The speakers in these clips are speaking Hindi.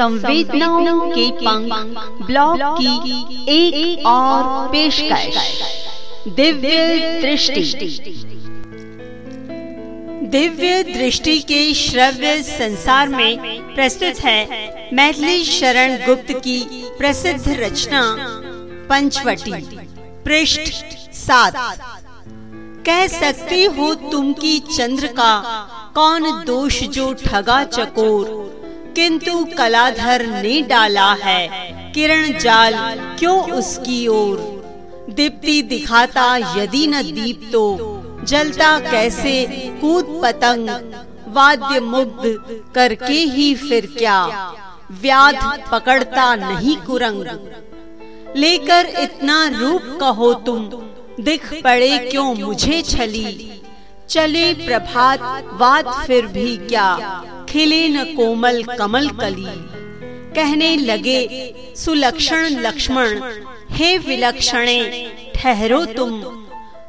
संवेदनाओं के पंख ब्लॉग की एक, एक और पेशकश। दिव्य दृष्टि। दिव्य दृष्टि के श्रव्य संसार में प्रस्तुत है मैथिली शरण गुप्त की प्रसिद्ध रचना पंचवटी पृष्ठ सात। कह सकते हो तुम की चंद्र का कौन दोष जो ठगा चकोर? किंतु कलाधर ने डाला है। किरण जाल, क्यों उसकी ओर? दीप्ति दिखाता यदि न दीप तो। जलता कैसे? कूद पतंग। वाद्य मुग्ध करके ही फिर क्या? व्याध पकड़ता नहीं कुरंग। लेकर इतना रूप कहो तुम, दिख पड़े क्यों मुझे छली? चले प्रभात, वाद फिर भी क्या? खिले न कोमल कमल कली। कहने लगे, सुलक्षण लक्ष्मण, हे विलक्षणे, ठहरो तुम।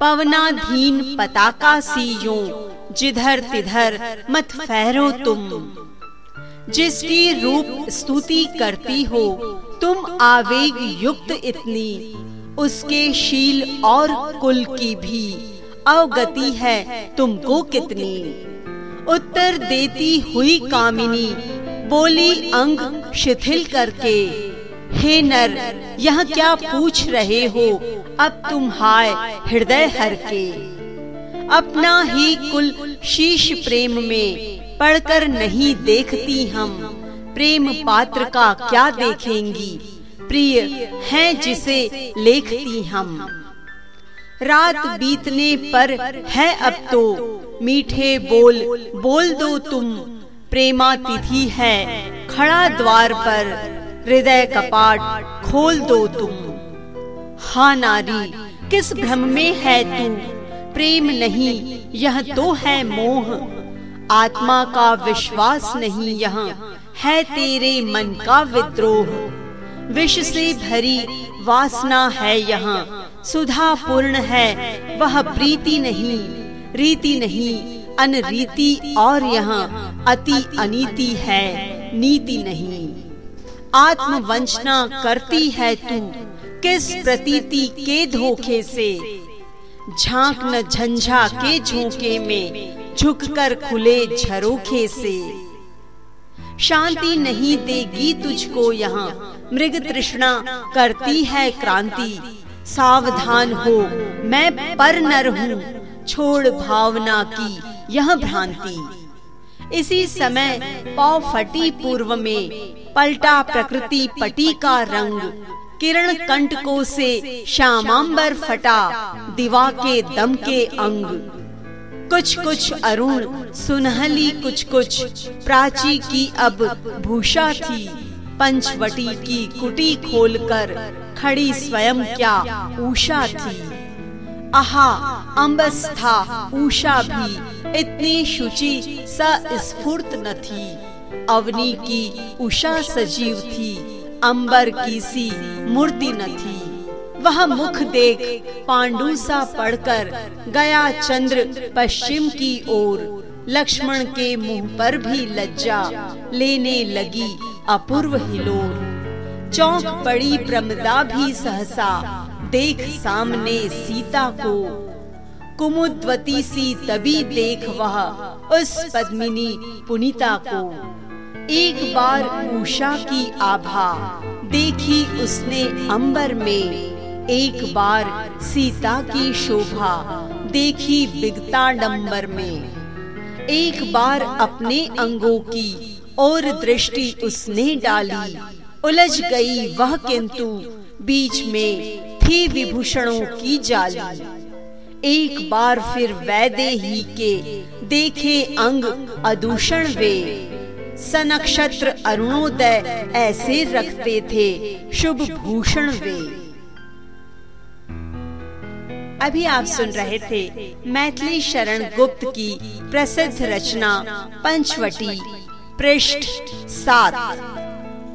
पवनाधीन पताका सीयो, जिधर तिधर मत फहरो तुम। जिसकी रूप स्तुति करती हो, तुम आवेग युक्त इतनी, उसके शील और कुल की भी। अवगति है तुमको कितनी। उत्तर देती हुई कामिनी, बोली, अंग शिथिल करके, हे नर, यह क्या पूछ रहे हो? अब तुम हाय, हृदय हर के। अपना ही कुल शीश प्रेम में पढ़कर नहीं देखती हम। प्रेम पात्र का क्या देखेंगी? प्रिय है जिसे लेखती हम। रात बीतने पर है अब तो। मीठे बोल बोल दो तुम। प्रेमा तिथि है, खड़ा द्वार पर। हृदय कपाट खोल दो तुम। हा नारी, किस भ्रम में है तू? प्रेम नहीं, यह तो है मोह। आत्मा का विश्वास नहीं यहाँ, है तेरे मन का विद्रोह। विष से भरी वासना है यहाँ सुधा पूर्ण है, वह प्रीति नहीं, रीति नहीं, अनरीति और यहाँ अति अनीति है, नीति नहीं। आत्मवंचना करती है तू, किस प्रतीति के धोखे से? झाँक न झंझा के झोंके में, झुककर खुले झरोखे से। शांति नहीं देगी तुझको यहाँ, मृग तृष्णा करती है क्रांति सावधान हो। मैं पर नर हूँ। छोड़ भावना की यह भ्रांति। इसी समय पौ फटी पूर्व में पलटा प्रकृति पटी का रंग। किरण कंटकों से श्यामांबर फटा दिवा के दम के अंग। कुछ कुछ अरुण सुनहली कुछ कुछ प्राची की अब भूषा थी। पंचवटी की कुटी खोलकर खड़ी स्वयं क्या उषा थी? आहा अम्बस था उषा भी इतनी शुचि स्फूर्त न थी। अवनी की उषा सजीव थी, अंबर की सी मूर्ति न थी। वह मुख देख पांडु सा पढ़कर गया चंद्र पश्चिम की ओर। लक्ष्मण के मुँह पर भी लज्जा लेने लगी अपूर्व हिलोर। चौंक पड़ी प्रमदा भी सहसा। देख सामने सीता को। कुमुद्वती सी तभी देख वह उस पद्मिनी पुनीता को। एक बार उषा की आभा देखी उसने अंबर में। एक बार सीता की शोभा देखी बिगता डंबर में। एक बार अपने अंगों की और दृष्टि उसने डाली। उलझ गई वह किंतु बीच में थी विभूषणों की जाली। एक बार फिर वैदे ही के देखे अंग अदूषण वे। सनक्षत्र अरुणोदय ऐसे रखते थे। शुभ भूषण वे। अभी आप सुन रहे थे मैथिली शरण गुप्त की प्रसिद्ध रचना पंचवटी। पृष्ठ सात।